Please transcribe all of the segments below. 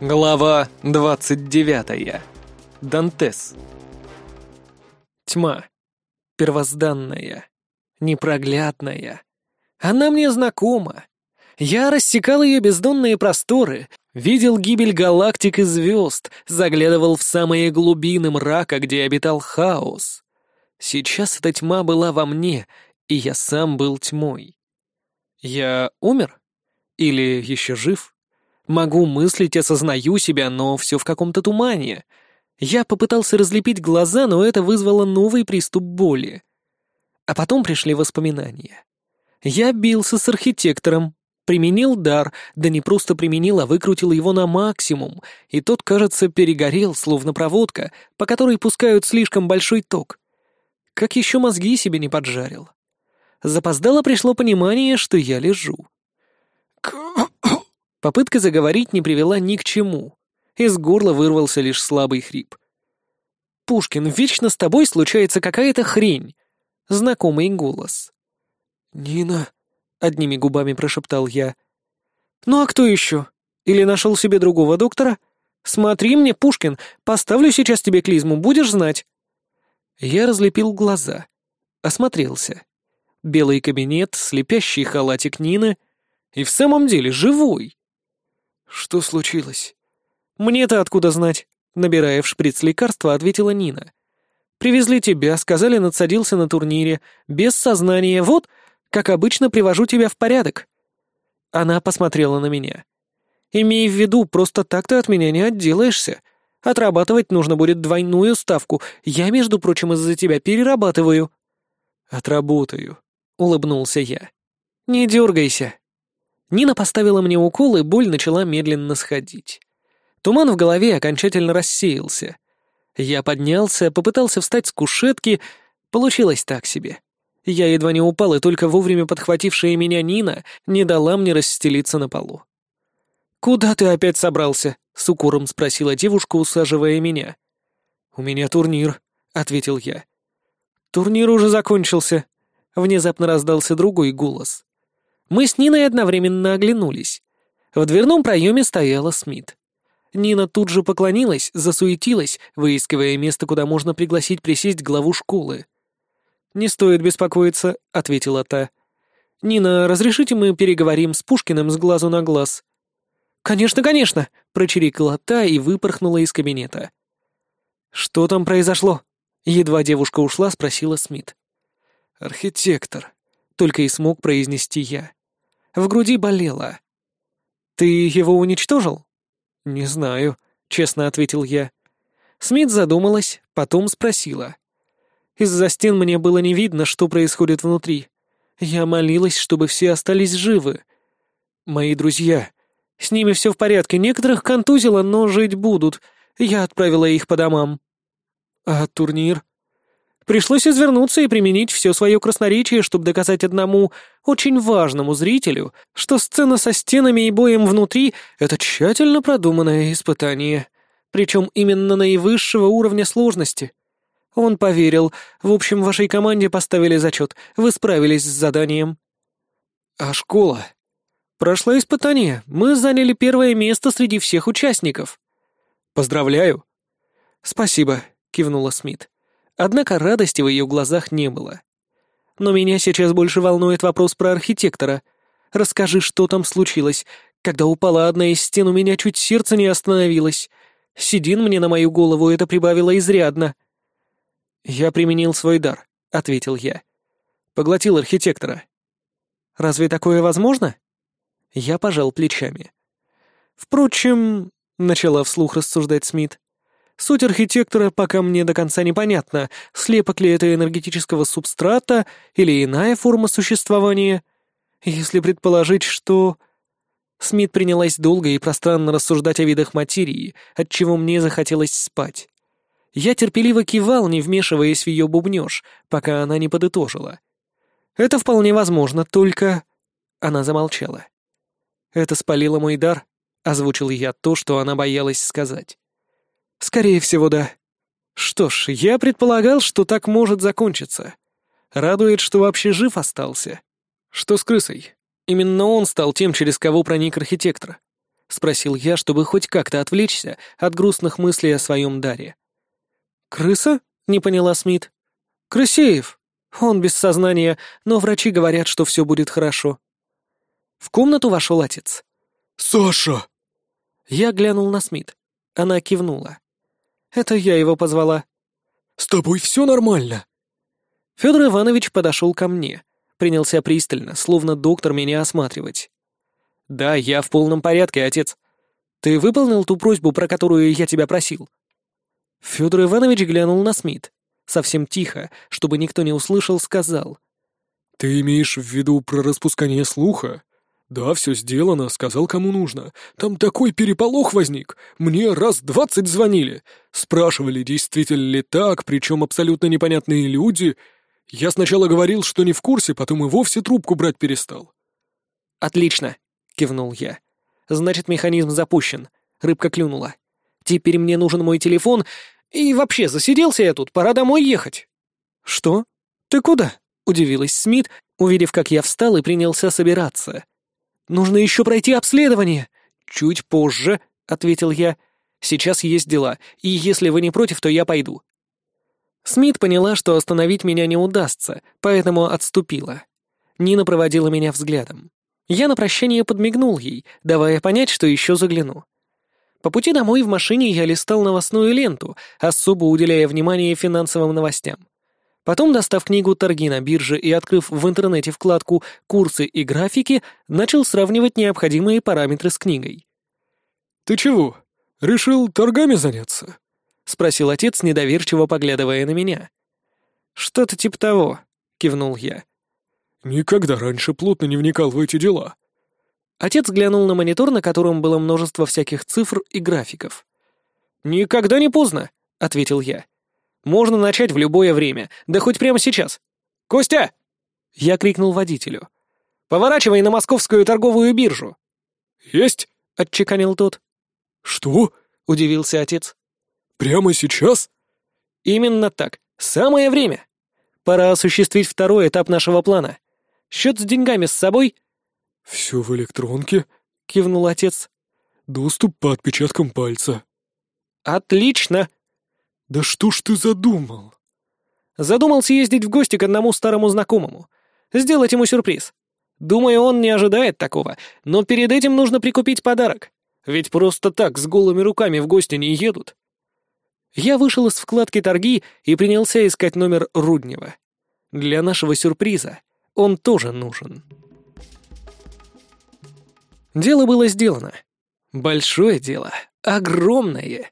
Глава 29. Дантес. Тьма. Первозданная. Непроглядная. Она мне знакома. Я рассекал ее бездонные просторы, видел гибель галактик и звезд, заглядывал в самые глубины мрака, где обитал хаос. Сейчас эта тьма была во мне, и я сам был тьмой. Я умер? Или еще жив? Могу мыслить, осознаю себя, но все в каком-то тумане. Я попытался разлепить глаза, но это вызвало новый приступ боли. А потом пришли воспоминания. Я бился с архитектором, применил дар, да не просто применил, а выкрутил его на максимум, и тот, кажется, перегорел, словно проводка, по которой пускают слишком большой ток. Как еще мозги себе не поджарил. Запоздало пришло понимание, что я лежу. Попытка заговорить не привела ни к чему. Из горла вырвался лишь слабый хрип. «Пушкин, вечно с тобой случается какая-то хрень!» Знакомый голос. «Нина», — одними губами прошептал я. «Ну а кто еще? Или нашел себе другого доктора? Смотри мне, Пушкин, поставлю сейчас тебе клизму, будешь знать». Я разлепил глаза. Осмотрелся. Белый кабинет, слепящий халатик Нины. И в самом деле живой. «Что случилось?» «Мне-то откуда знать?» Набирая в шприц лекарства, ответила Нина. «Привезли тебя, сказали, надсадился на турнире. Без сознания. Вот, как обычно, привожу тебя в порядок». Она посмотрела на меня. «Имей в виду, просто так ты от меня не отделаешься. Отрабатывать нужно будет двойную ставку. Я, между прочим, из-за тебя перерабатываю». «Отработаю», — улыбнулся я. «Не дергайся», Нина поставила мне укол, и боль начала медленно сходить. Туман в голове окончательно рассеялся. Я поднялся, попытался встать с кушетки. Получилось так себе. Я едва не упал, и только вовремя подхватившая меня Нина не дала мне расстелиться на полу. «Куда ты опять собрался?» — с укором спросила девушка, усаживая меня. «У меня турнир», — ответил я. «Турнир уже закончился», — внезапно раздался другой голос. Мы с Ниной одновременно оглянулись. В дверном проеме стояла Смит. Нина тут же поклонилась, засуетилась, выискивая место, куда можно пригласить присесть главу школы. «Не стоит беспокоиться», — ответила та. «Нина, разрешите мы переговорим с Пушкиным с глазу на глаз?» «Конечно, конечно!» — прочирикала та и выпорхнула из кабинета. «Что там произошло?» — едва девушка ушла, спросила Смит. «Архитектор», — только и смог произнести я. В груди болело. «Ты его уничтожил?» «Не знаю», — честно ответил я. Смит задумалась, потом спросила. «Из-за стен мне было не видно, что происходит внутри. Я молилась, чтобы все остались живы. Мои друзья. С ними все в порядке, некоторых контузило, но жить будут. Я отправила их по домам». «А турнир?» Пришлось извернуться и применить все свое красноречие, чтобы доказать одному очень важному зрителю, что сцена со стенами и боем внутри — это тщательно продуманное испытание, причем именно наивысшего уровня сложности. Он поверил. В общем, вашей команде поставили зачет. Вы справились с заданием. А школа? Прошло испытание. Мы заняли первое место среди всех участников. Поздравляю. Спасибо, кивнула Смит. Однако радости в ее глазах не было. Но меня сейчас больше волнует вопрос про архитектора. Расскажи, что там случилось. Когда упала одна из стен, у меня чуть сердце не остановилось. Сидин мне на мою голову это прибавило изрядно. «Я применил свой дар», — ответил я. «Поглотил архитектора». «Разве такое возможно?» Я пожал плечами. «Впрочем», — начала вслух рассуждать Смит, Суть архитектора пока мне до конца непонятна, слепок ли это энергетического субстрата или иная форма существования. Если предположить, что... Смит принялась долго и пространно рассуждать о видах материи, от чего мне захотелось спать. Я терпеливо кивал, не вмешиваясь в ее бубнёж, пока она не подытожила. «Это вполне возможно, только...» Она замолчала. «Это спалило мой дар», — озвучил я то, что она боялась сказать. Скорее всего, да. Что ж, я предполагал, что так может закончиться. Радует, что вообще жив остался. Что с крысой? Именно он стал тем, через кого проник архитектор. — спросил я, чтобы хоть как-то отвлечься от грустных мыслей о своем даре. «Крыса?» — не поняла Смит. «Крысеев. Он без сознания, но врачи говорят, что все будет хорошо». В комнату вошел отец. «Саша!» Я глянул на Смит. Она кивнула. «Это я его позвала». «С тобой все нормально?» Федор Иванович подошел ко мне, принялся пристально, словно доктор меня осматривать. «Да, я в полном порядке, отец. Ты выполнил ту просьбу, про которую я тебя просил?» Федор Иванович глянул на Смит. Совсем тихо, чтобы никто не услышал, сказал. «Ты имеешь в виду про распускание слуха? Да, все сделано, сказал, кому нужно. Там такой переполох возник. Мне раз двадцать звонили. Спрашивали, действительно ли так, причем абсолютно непонятные люди. Я сначала говорил, что не в курсе, потом и вовсе трубку брать перестал». «Отлично», — кивнул я. «Значит, механизм запущен. Рыбка клюнула. Теперь мне нужен мой телефон. И вообще, засиделся я тут, пора домой ехать». «Что? Ты куда?» — удивилась Смит, увидев, как я встал и принялся собираться. «Нужно еще пройти обследование». «Чуть позже», — ответил я. «Сейчас есть дела, и если вы не против, то я пойду». Смит поняла, что остановить меня не удастся, поэтому отступила. Нина проводила меня взглядом. Я на прощание подмигнул ей, давая понять, что еще загляну. По пути домой в машине я листал новостную ленту, особо уделяя внимание финансовым новостям. Потом, достав книгу «Торги на бирже» и открыв в интернете вкладку «Курсы и графики», начал сравнивать необходимые параметры с книгой. «Ты чего, решил торгами заняться?» — спросил отец, недоверчиво поглядывая на меня. «Что-то типа того», — кивнул я. «Никогда раньше плотно не вникал в эти дела». Отец глянул на монитор, на котором было множество всяких цифр и графиков. «Никогда не поздно», — ответил я. «Можно начать в любое время, да хоть прямо сейчас. Костя!» Я крикнул водителю. «Поворачивай на московскую торговую биржу». «Есть!» — отчеканил тот. «Что?» — удивился отец. Прямо сейчас? Именно так. Самое время. Пора осуществить второй этап нашего плана. Счет с деньгами с собой? Все в электронке, кивнул отец. Доступ по отпечаткам пальца. Отлично. Да что ж ты задумал? Задумал съездить в гости к одному старому знакомому. Сделать ему сюрприз. Думаю, он не ожидает такого, но перед этим нужно прикупить подарок. Ведь просто так с голыми руками в гости не едут. Я вышел из вкладки «Торги» и принялся искать номер Руднева. Для нашего сюрприза он тоже нужен. Дело было сделано. Большое дело. Огромное.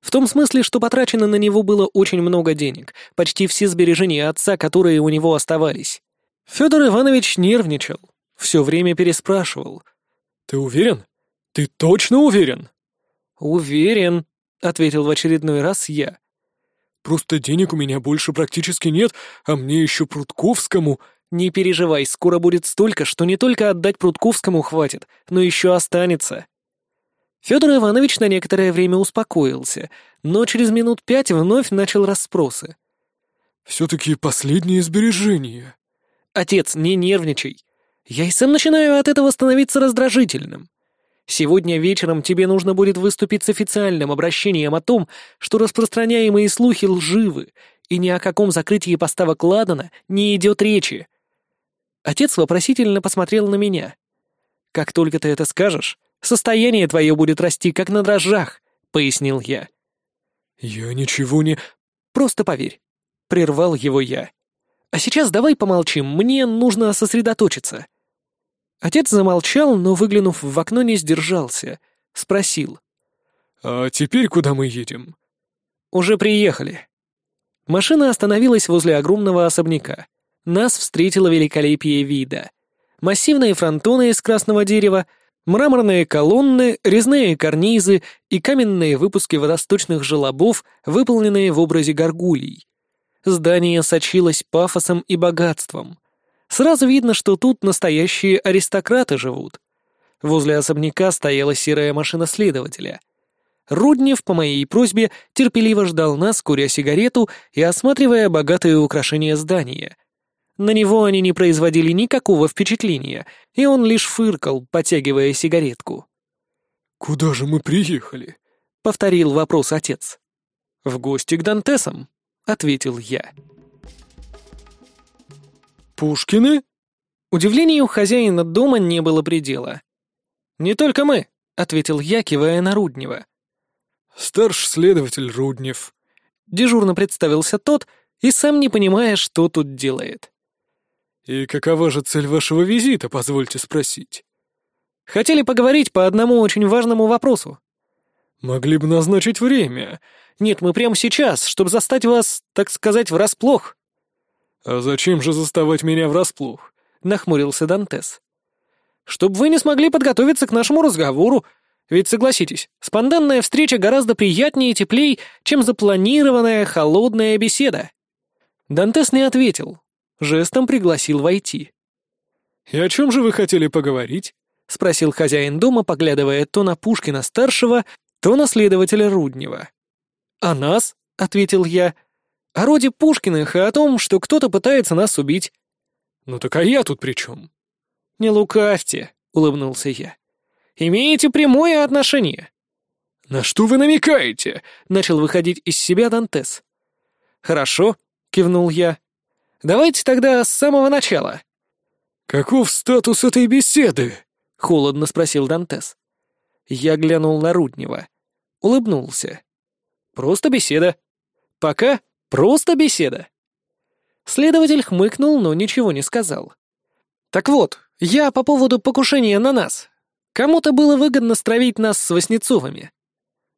В том смысле, что потрачено на него было очень много денег, почти все сбережения отца, которые у него оставались. Федор Иванович нервничал, все время переспрашивал. «Ты уверен? Ты точно уверен?» «Уверен», — ответил в очередной раз я. «Просто денег у меня больше практически нет, а мне еще Прутковскому...» «Не переживай, скоро будет столько, что не только отдать Прутковскому хватит, но еще останется». Федор Иванович на некоторое время успокоился, но через минут пять вновь начал расспросы. «Все-таки последнее сбережение». «Отец, не нервничай. Я и сам начинаю от этого становиться раздражительным. Сегодня вечером тебе нужно будет выступить с официальным обращением о том, что распространяемые слухи лживы, и ни о каком закрытии поставок Ладана не идет речи. Отец вопросительно посмотрел на меня. «Как только ты это скажешь, состояние твое будет расти, как на дрожжах», — пояснил я. «Я ничего не...» «Просто поверь», — прервал его я. «А сейчас давай помолчим, мне нужно сосредоточиться». Отец замолчал, но, выглянув в окно, не сдержался. Спросил. «А теперь куда мы едем?» «Уже приехали». Машина остановилась возле огромного особняка. Нас встретило великолепие вида. Массивные фронтоны из красного дерева, мраморные колонны, резные карнизы и каменные выпуски водосточных желобов, выполненные в образе горгулей. Здание сочилось пафосом и богатством. Сразу видно, что тут настоящие аристократы живут. Возле особняка стояла серая машина следователя. Руднев, по моей просьбе, терпеливо ждал нас, куря сигарету и осматривая богатые украшения здания. На него они не производили никакого впечатления, и он лишь фыркал, потягивая сигаретку. «Куда же мы приехали?» — повторил вопрос отец. «В гости к Дантесам», — ответил я. «Пушкины?» Удивлению хозяина дома не было предела. «Не только мы», — ответил я, кивая на Руднева. «Старший следователь Руднев», — дежурно представился тот, и сам не понимая, что тут делает. «И какова же цель вашего визита, позвольте спросить?» «Хотели поговорить по одному очень важному вопросу». «Могли бы назначить время». «Нет, мы прямо сейчас, чтобы застать вас, так сказать, врасплох». «А зачем же заставать меня врасплох?» — нахмурился Дантес. «Чтобы вы не смогли подготовиться к нашему разговору. Ведь, согласитесь, спонтанная встреча гораздо приятнее и теплей, чем запланированная холодная беседа». Дантес не ответил, жестом пригласил войти. «И о чем же вы хотели поговорить?» — спросил хозяин дома, поглядывая то на Пушкина-старшего, то на следователя Руднева. «О нас?» — ответил я. «О роде Пушкиных и о том, что кто-то пытается нас убить». «Ну так а я тут при чем?» «Не лукавьте», — улыбнулся я. «Имеете прямое отношение». «На что вы намекаете?» — начал выходить из себя Дантес. «Хорошо», — кивнул я. «Давайте тогда с самого начала». «Каков статус этой беседы?» — холодно спросил Дантес. Я глянул на Руднева. Улыбнулся. «Просто беседа. Пока просто беседа». Следователь хмыкнул, но ничего не сказал. «Так вот, я по поводу покушения на нас. Кому-то было выгодно стравить нас с Васнецовыми».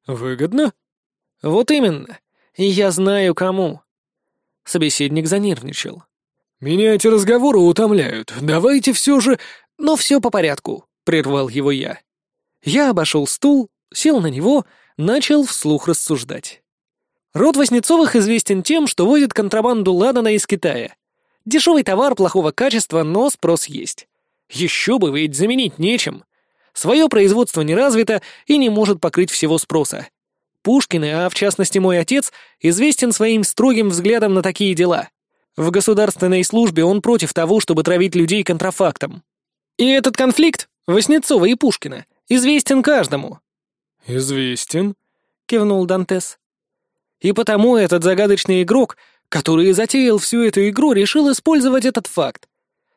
«Выгодно?» «Вот именно. И я знаю, кому. Собеседник занервничал. «Меня эти разговоры утомляют. Давайте все же...» «Но все по порядку», — прервал его я. Я обошел стул, сел на него, начал вслух рассуждать. Род Воснецовых известен тем, что возит контрабанду ладана из Китая. Дешевый товар плохого качества, но спрос есть. Еще бы, ведь заменить нечем. Свое производство не развито и не может покрыть всего спроса. Пушкин, а в частности мой отец, известен своим строгим взглядом на такие дела. В государственной службе он против того, чтобы травить людей контрафактом. И этот конфликт, Васнецова и Пушкина, известен каждому. «Известен», — кивнул Дантес. И потому этот загадочный игрок, который затеял всю эту игру, решил использовать этот факт.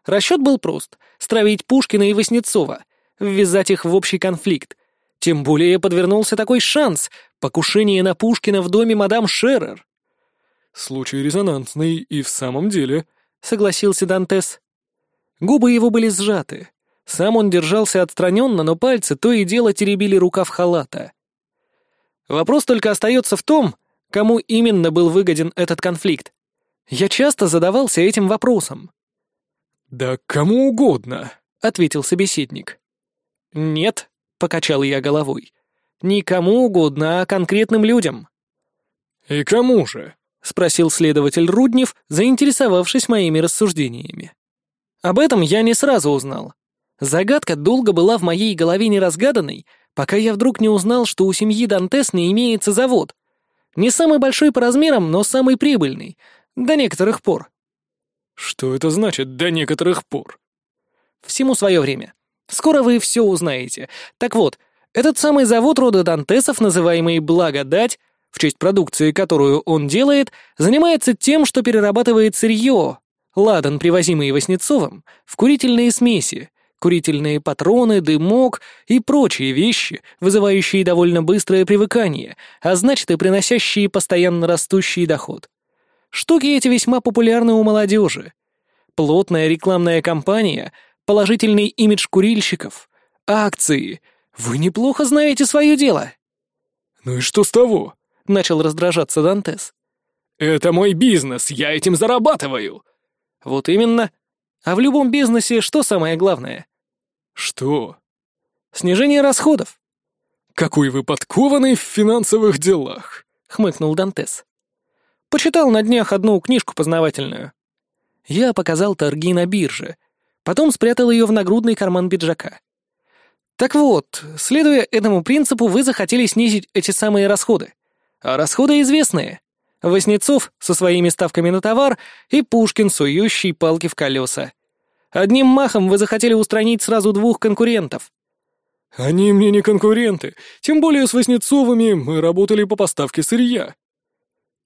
Расчет был прост — стравить Пушкина и Васнецова, ввязать их в общий конфликт, тем более подвернулся такой шанс — покушение на Пушкина в доме мадам Шеррер. «Случай резонансный и в самом деле», — согласился Дантес. Губы его были сжаты. Сам он держался отстраненно, но пальцы то и дело теребили рукав халата. Вопрос только остается в том, кому именно был выгоден этот конфликт. Я часто задавался этим вопросом. «Да кому угодно», — ответил собеседник. «Нет», — покачал я головой. «Никому угодно, а конкретным людям». «И кому же?» — спросил следователь Руднев, заинтересовавшись моими рассуждениями. Об этом я не сразу узнал. Загадка долго была в моей голове неразгаданной, пока я вдруг не узнал, что у семьи Дантес не имеется завод. Не самый большой по размерам, но самый прибыльный. До некоторых пор. Что это значит «до некоторых пор»? Всему свое время. Скоро вы все узнаете. Так вот, этот самый завод рода Дантесов, называемый «Благодать», в честь продукции, которую он делает, занимается тем, что перерабатывает сырье, ладан, привозимый Васнецовым, в курительные смеси, курительные патроны, дымок и прочие вещи, вызывающие довольно быстрое привыкание, а значит и приносящие постоянно растущий доход. Штуки эти весьма популярны у молодежи. Плотная рекламная кампания положительный имидж курильщиков, акции. Вы неплохо знаете свое дело». «Ну и что с того?» — начал раздражаться Дантес. «Это мой бизнес, я этим зарабатываю!» «Вот именно. А в любом бизнесе что самое главное?» «Что?» «Снижение расходов». «Какой вы подкованный в финансовых делах!» — хмыкнул Дантес. «Почитал на днях одну книжку познавательную. Я показал торги на бирже, Потом спрятал ее в нагрудный карман пиджака. Так вот, следуя этому принципу, вы захотели снизить эти самые расходы. А расходы известные. Воснецов со своими ставками на товар и Пушкин, сующий палки в колеса. Одним махом вы захотели устранить сразу двух конкурентов. Они мне не конкуренты, тем более с Воснецовыми мы работали по поставке сырья.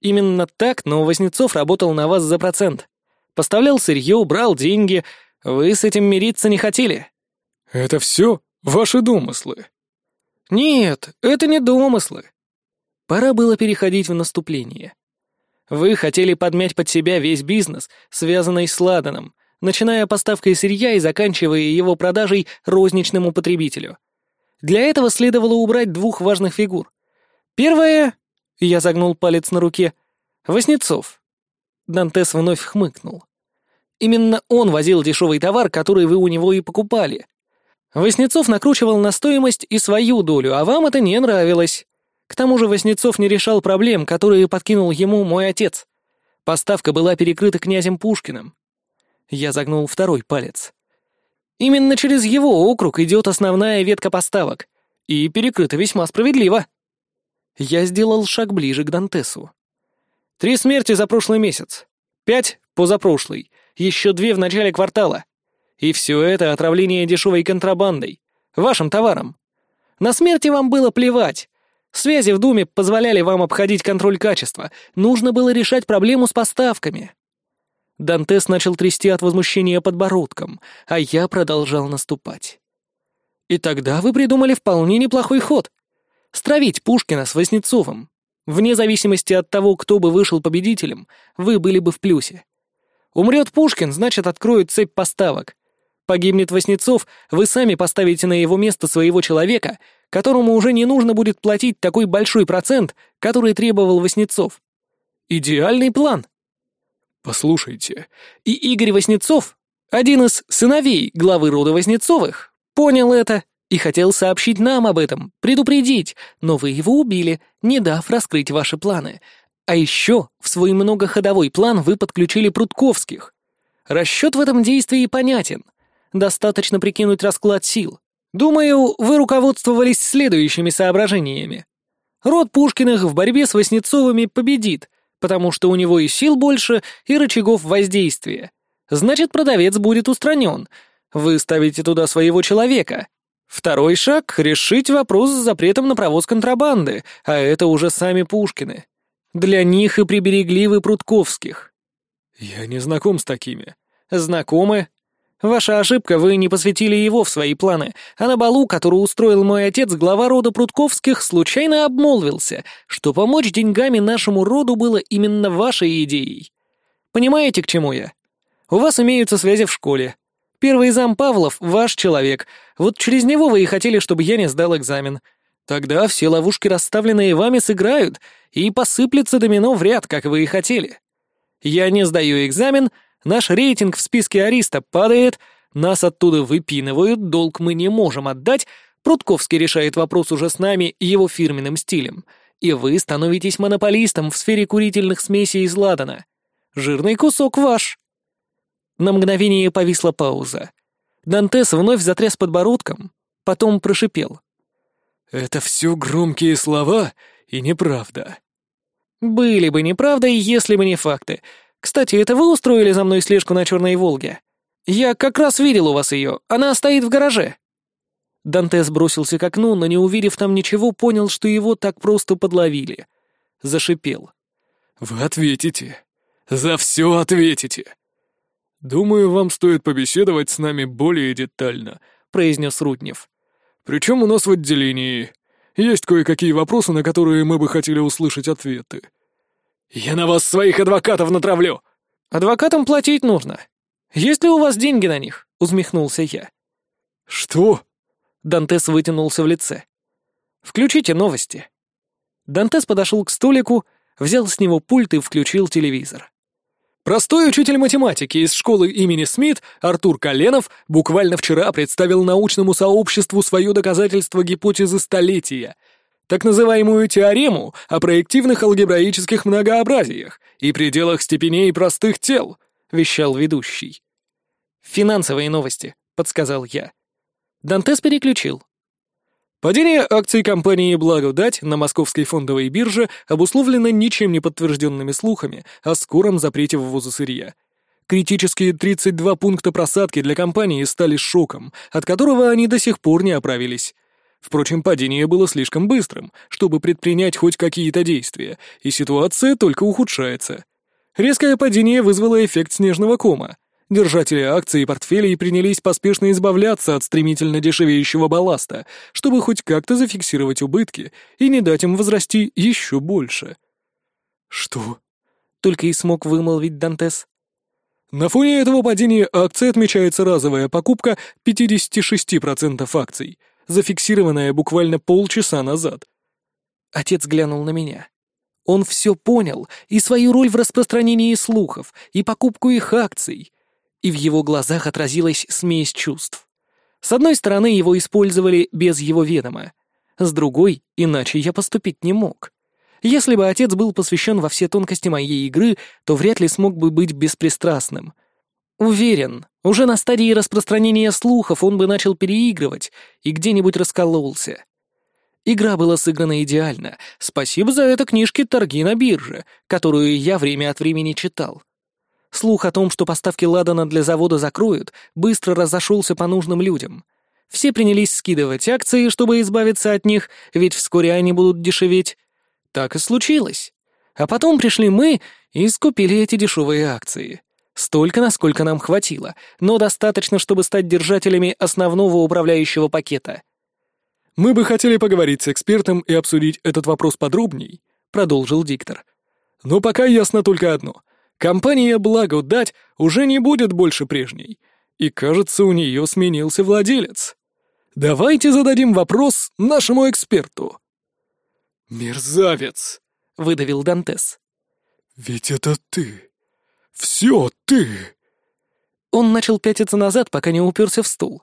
Именно так, но Воснецов работал на вас за процент. Поставлял сырье, брал деньги. Вы с этим мириться не хотели. Это все ваши домыслы. Нет, это не домыслы. Пора было переходить в наступление. Вы хотели подмять под себя весь бизнес, связанный с Ладаном, начиная поставкой сырья и заканчивая его продажей розничному потребителю. Для этого следовало убрать двух важных фигур. Первое — я загнул палец на руке — Воснецов. Дантес вновь хмыкнул. Именно он возил дешевый товар, который вы у него и покупали. Воснецов накручивал на стоимость и свою долю, а вам это не нравилось. К тому же Воснецов не решал проблем, которые подкинул ему мой отец. Поставка была перекрыта князем Пушкиным. Я загнул второй палец. Именно через его округ идет основная ветка поставок, и перекрыта весьма справедливо. Я сделал шаг ближе к Дантесу. Три смерти за прошлый месяц, пять позапрошлый, еще две в начале квартала. И все это отравление дешевой контрабандой, вашим товаром. На смерти вам было плевать, Связи в Думе позволяли вам обходить контроль качества. Нужно было решать проблему с поставками. Дантес начал трясти от возмущения подбородком, а я продолжал наступать. И тогда вы придумали вполне неплохой ход. Стравить Пушкина с Воснецовым. Вне зависимости от того, кто бы вышел победителем, вы были бы в плюсе. Умрет Пушкин, значит, откроют цепь поставок. Погибнет Воснецов, вы сами поставите на его место своего человека, которому уже не нужно будет платить такой большой процент, который требовал Воснецов. Идеальный план. Послушайте, и Игорь Воснецов, один из сыновей главы рода Воснецовых, понял это и хотел сообщить нам об этом, предупредить, но вы его убили, не дав раскрыть ваши планы. А еще в свой многоходовой план вы подключили Прутковских. Расчет в этом действии понятен — Достаточно прикинуть расклад сил. Думаю, вы руководствовались следующими соображениями. Род Пушкиных в борьбе с Васнецовыми победит, потому что у него и сил больше, и рычагов воздействия. Значит, продавец будет устранен. Вы ставите туда своего человека. Второй шаг — решить вопрос с запретом на провоз контрабанды, а это уже сами Пушкины. Для них и приберегли вы Прутковских. Я не знаком с такими. Знакомы, Ваша ошибка, вы не посвятили его в свои планы, а на балу, который устроил мой отец, глава рода Прутковских, случайно обмолвился, что помочь деньгами нашему роду было именно вашей идеей. Понимаете, к чему я? У вас имеются связи в школе. Первый зам Павлов — ваш человек. Вот через него вы и хотели, чтобы я не сдал экзамен. Тогда все ловушки, расставленные вами, сыграют, и посыплется домино в ряд, как вы и хотели. Я не сдаю экзамен — Наш рейтинг в списке Ариста падает, нас оттуда выпинывают, долг мы не можем отдать, Прудковский решает вопрос уже с нами его фирменным стилем, и вы становитесь монополистом в сфере курительных смесей из ладана. Жирный кусок ваш. На мгновение повисла пауза. Дантес вновь затряс подбородком, потом прошипел. «Это все громкие слова и неправда». «Были бы неправдой, если бы не факты. Кстати, это вы устроили за мной слежку на Черной Волге? Я как раз видел у вас ее, она стоит в гараже». Дантес бросился к окну, но не увидев там ничего, понял, что его так просто подловили. Зашипел. «Вы ответите. За все ответите. Думаю, вам стоит побеседовать с нами более детально», — произнес Руднев. «Причем у нас в отделении. Есть кое-какие вопросы, на которые мы бы хотели услышать ответы». «Я на вас своих адвокатов натравлю!» «Адвокатам платить нужно. Есть ли у вас деньги на них?» — усмехнулся я. «Что?» — Дантес вытянулся в лице. «Включите новости». Дантес подошел к столику, взял с него пульт и включил телевизор. Простой учитель математики из школы имени Смит Артур Коленов буквально вчера представил научному сообществу свое доказательство гипотезы столетия — так называемую теорему о проективных алгебраических многообразиях и пределах степеней простых тел», — вещал ведущий. «Финансовые новости», — подсказал я. Дантес переключил. Падение акций компании «Благодать» на московской фондовой бирже обусловлено ничем не подтвержденными слухами о скором запрете ввоза сырья. Критические 32 пункта просадки для компании стали шоком, от которого они до сих пор не оправились. Впрочем, падение было слишком быстрым, чтобы предпринять хоть какие-то действия, и ситуация только ухудшается. Резкое падение вызвало эффект снежного кома. Держатели акций и портфелей принялись поспешно избавляться от стремительно дешевеющего балласта, чтобы хоть как-то зафиксировать убытки и не дать им возрасти еще больше. «Что?» — только и смог вымолвить Дантес. На фоне этого падения акций отмечается разовая покупка 56% акций, зафиксированная буквально полчаса назад. Отец глянул на меня. Он все понял, и свою роль в распространении слухов, и покупку их акций. И в его глазах отразилась смесь чувств. С одной стороны, его использовали без его ведома. С другой, иначе я поступить не мог. Если бы отец был посвящен во все тонкости моей игры, то вряд ли смог бы быть беспристрастным. Уверен, уже на стадии распространения слухов он бы начал переигрывать и где-нибудь раскололся. Игра была сыграна идеально. Спасибо за это книжке «Торги на бирже», которую я время от времени читал. Слух о том, что поставки ладана для завода закроют, быстро разошелся по нужным людям. Все принялись скидывать акции, чтобы избавиться от них, ведь вскоре они будут дешеветь. Так и случилось. А потом пришли мы и скупили эти дешевые акции. Столько, насколько нам хватило, но достаточно, чтобы стать держателями основного управляющего пакета. «Мы бы хотели поговорить с экспертом и обсудить этот вопрос подробней», — продолжил диктор. «Но пока ясно только одно. Компания «Благодать» уже не будет больше прежней, и, кажется, у нее сменился владелец. Давайте зададим вопрос нашему эксперту». «Мерзавец!» — выдавил Дантес. «Ведь это ты! Все ты!» Он начал пятиться назад, пока не уперся в стул.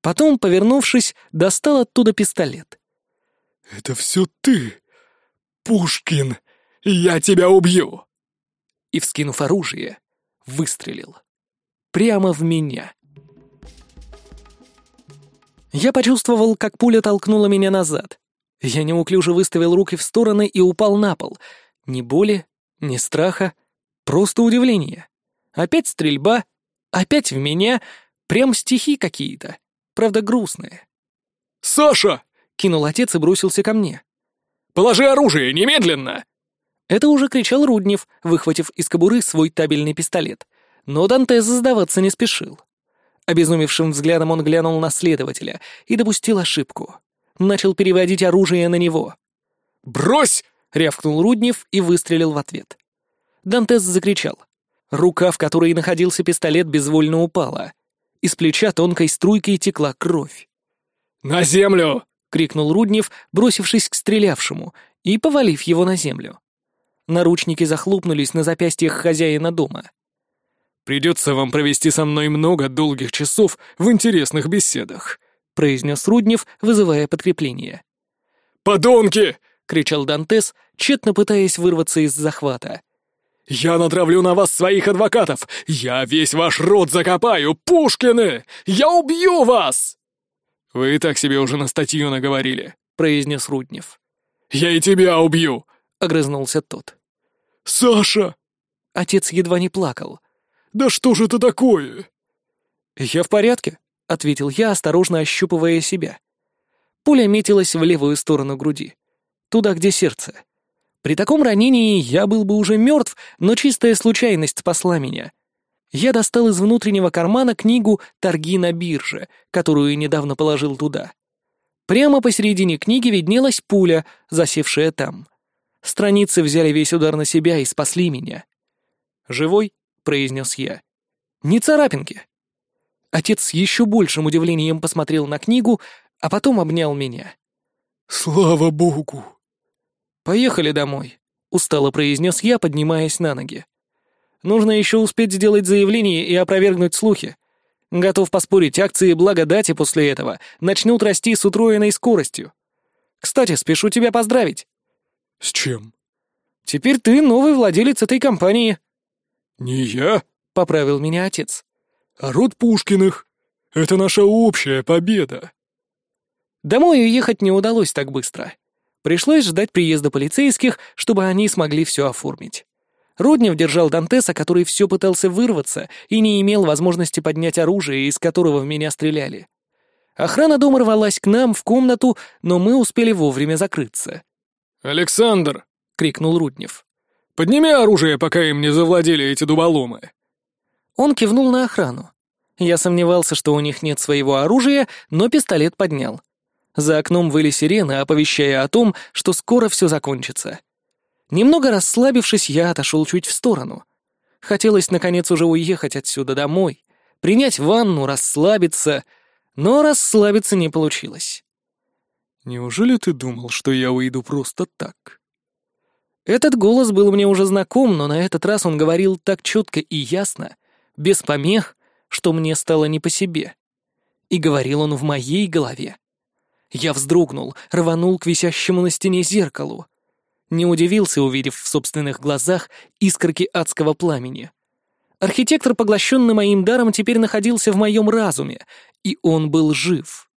Потом, повернувшись, достал оттуда пистолет. «Это все ты! Пушкин! Я тебя убью!» И, вскинув оружие, выстрелил. Прямо в меня. Я почувствовал, как пуля толкнула меня назад. Я неуклюже выставил руки в стороны и упал на пол. Ни боли, ни страха, просто удивление. Опять стрельба, опять в меня, прям стихи какие-то, правда грустные. «Саша!» — кинул отец и бросился ко мне. «Положи оружие, немедленно!» Это уже кричал Руднев, выхватив из кобуры свой табельный пистолет. Но Дантес сдаваться не спешил. Обезумевшим взглядом он глянул на следователя и допустил ошибку начал переводить оружие на него. «Брось!» — рявкнул Руднев и выстрелил в ответ. Дантес закричал. Рука, в которой находился пистолет, безвольно упала. Из плеча тонкой струйкой текла кровь. «На землю!» — крикнул Руднев, бросившись к стрелявшему и повалив его на землю. Наручники захлопнулись на запястьях хозяина дома. «Придется вам провести со мной много долгих часов в интересных беседах», — произнес Руднев, вызывая подкрепление. «Подонки!» — кричал Дантес, тщетно пытаясь вырваться из захвата. «Я натравлю на вас своих адвокатов! Я весь ваш род закопаю! Пушкины! Я убью вас!» «Вы и так себе уже на статью наговорили», — произнес Руднев. «Я и тебя убью!» — огрызнулся тот. «Саша!» Отец едва не плакал. «Да что же это такое?» «Я в порядке», — ответил я, осторожно ощупывая себя. Пуля метилась в левую сторону груди, туда, где сердце. При таком ранении я был бы уже мертв, но чистая случайность спасла меня. Я достал из внутреннего кармана книгу «Торги на бирже», которую недавно положил туда. Прямо посередине книги виднелась пуля, засевшая там. Страницы взяли весь удар на себя и спасли меня. «Живой?» — произнес я. «Не царапинки». Отец с еще большим удивлением посмотрел на книгу, а потом обнял меня. «Слава богу!» «Поехали домой», — устало произнес я, поднимаясь на ноги. «Нужно еще успеть сделать заявление и опровергнуть слухи. Готов поспорить, акции благодати после этого начнут расти с утроенной скоростью. Кстати, спешу тебя поздравить». «С чем?» «Теперь ты новый владелец этой компании». «Не я», — поправил меня отец а род Пушкиных. Это наша общая победа. Домой уехать не удалось так быстро. Пришлось ждать приезда полицейских, чтобы они смогли все оформить. Руднев держал Дантеса, который все пытался вырваться и не имел возможности поднять оружие, из которого в меня стреляли. Охрана дома рвалась к нам в комнату, но мы успели вовремя закрыться. «Александр!» — крикнул Руднев. «Подними оружие, пока им не завладели эти дуболомы!» Он кивнул на охрану. Я сомневался, что у них нет своего оружия, но пистолет поднял. За окном выли сирены, оповещая о том, что скоро все закончится. Немного расслабившись, я отошел чуть в сторону. Хотелось, наконец, уже уехать отсюда домой, принять ванну, расслабиться, но расслабиться не получилось. «Неужели ты думал, что я уйду просто так?» Этот голос был мне уже знаком, но на этот раз он говорил так четко и ясно, без помех, что мне стало не по себе. И говорил он в моей голове. Я вздрогнул, рванул к висящему на стене зеркалу. Не удивился, увидев в собственных глазах искорки адского пламени. Архитектор, поглощенный моим даром, теперь находился в моем разуме, и он был жив.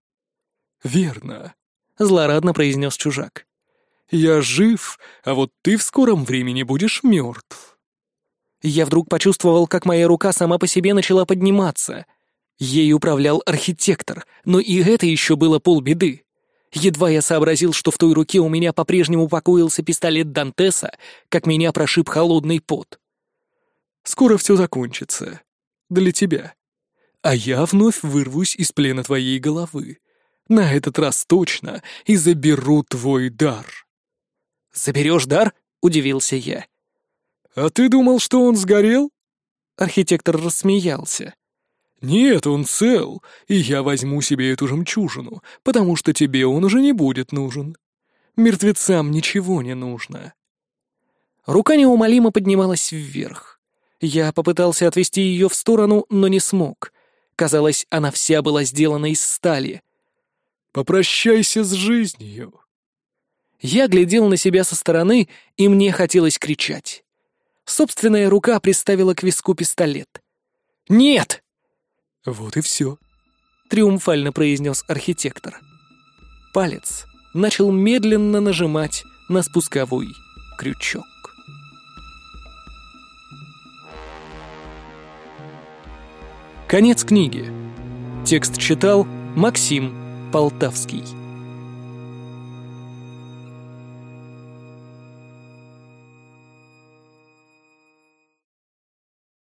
«Верно», — злорадно произнес чужак. «Я жив, а вот ты в скором времени будешь мертв». Я вдруг почувствовал, как моя рука сама по себе начала подниматься. Ей управлял архитектор, но и это еще было полбеды. Едва я сообразил, что в той руке у меня по-прежнему покоился пистолет Дантеса, как меня прошиб холодный пот. «Скоро все закончится. Для тебя. А я вновь вырвусь из плена твоей головы. На этот раз точно, и заберу твой дар». «Заберешь дар?» — удивился я. «А ты думал, что он сгорел?» Архитектор рассмеялся. «Нет, он цел, и я возьму себе эту жемчужину, потому что тебе он уже не будет нужен. Мертвецам ничего не нужно». Рука неумолимо поднималась вверх. Я попытался отвести ее в сторону, но не смог. Казалось, она вся была сделана из стали. «Попрощайся с жизнью». Я глядел на себя со стороны, и мне хотелось кричать. Собственная рука приставила к виску пистолет. «Нет!» «Вот и все», — триумфально произнес архитектор. Палец начал медленно нажимать на спусковой крючок. Конец книги. Текст читал Максим Полтавский.